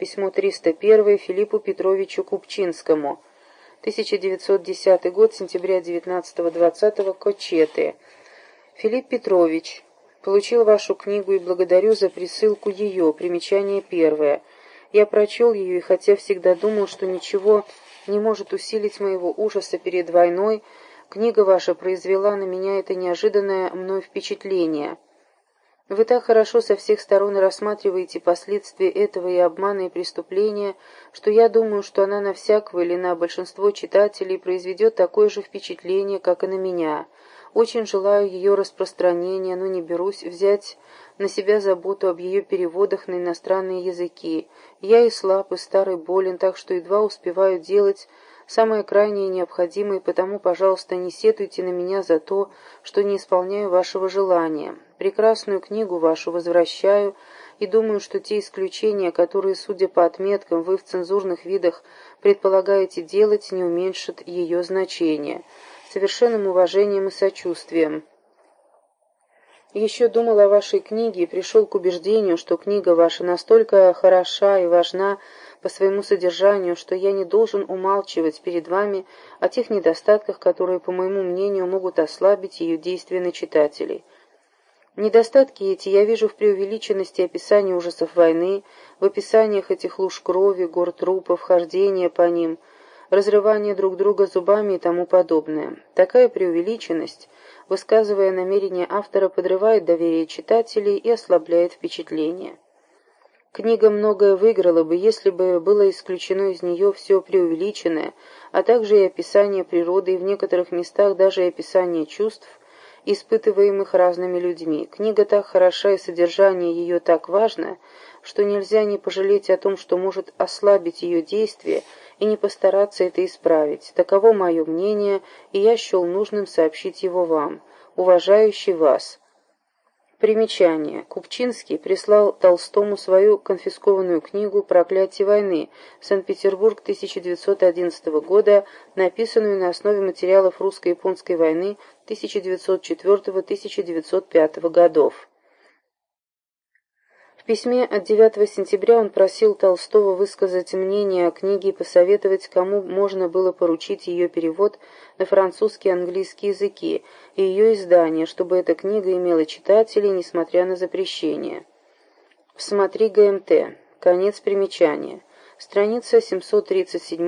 Письмо 301 Филиппу Петровичу Купчинскому. 1910 год, сентября 19-20, Кочеты. Филипп Петрович, получил вашу книгу и благодарю за присылку ее, примечание первое. Я прочел ее, и хотя всегда думал, что ничего не может усилить моего ужаса перед войной, книга ваша произвела на меня это неожиданное мной впечатление – вы так хорошо со всех сторон рассматриваете последствия этого и обмана, и преступления, что я думаю, что она на всякого или на большинство читателей произведет такое же впечатление, как и на меня. Очень желаю ее распространения, но не берусь взять на себя заботу об ее переводах на иностранные языки. Я и слаб, и старый болен, так что едва успеваю делать самое крайнее необходимое, потому, пожалуйста, не сетуйте на меня за то, что не исполняю вашего желания. Прекрасную книгу вашу возвращаю, и думаю, что те исключения, которые, судя по отметкам, вы в цензурных видах предполагаете делать, не уменьшат ее значение. Совершенным уважением и сочувствием. Еще думал о вашей книге и пришел к убеждению, что книга ваша настолько хороша и важна, по своему содержанию, что я не должен умалчивать перед вами о тех недостатках, которые, по моему мнению, могут ослабить ее действие на читателей. Недостатки эти я вижу в преувеличенности описания ужасов войны, в описаниях этих луж крови, гор трупов, хождения по ним, разрывания друг друга зубами и тому подобное. Такая преувеличенность, высказывая намерение автора, подрывает доверие читателей и ослабляет впечатление. Книга многое выиграла бы, если бы было исключено из нее все преувеличенное, а также и описание природы, и в некоторых местах даже и описание чувств, испытываемых разными людьми. Книга так хороша и содержание ее так важно, что нельзя не пожалеть о том, что может ослабить ее действие, и не постараться это исправить. Таково мое мнение, и я счел нужным сообщить его вам. Уважающий вас. Примечание. Купчинский прислал Толстому свою конфискованную книгу «Проклятие войны. Санкт-Петербург 1911 года», написанную на основе материалов русско-японской войны 1904-1905 годов. Письме от 9 сентября он просил Толстого высказать мнение о книге и посоветовать, кому можно было поручить ее перевод на французский и английский языки и ее издание, чтобы эта книга имела читателей, несмотря на запрещение. Смотри ГМТ. Конец примечания. Страница 737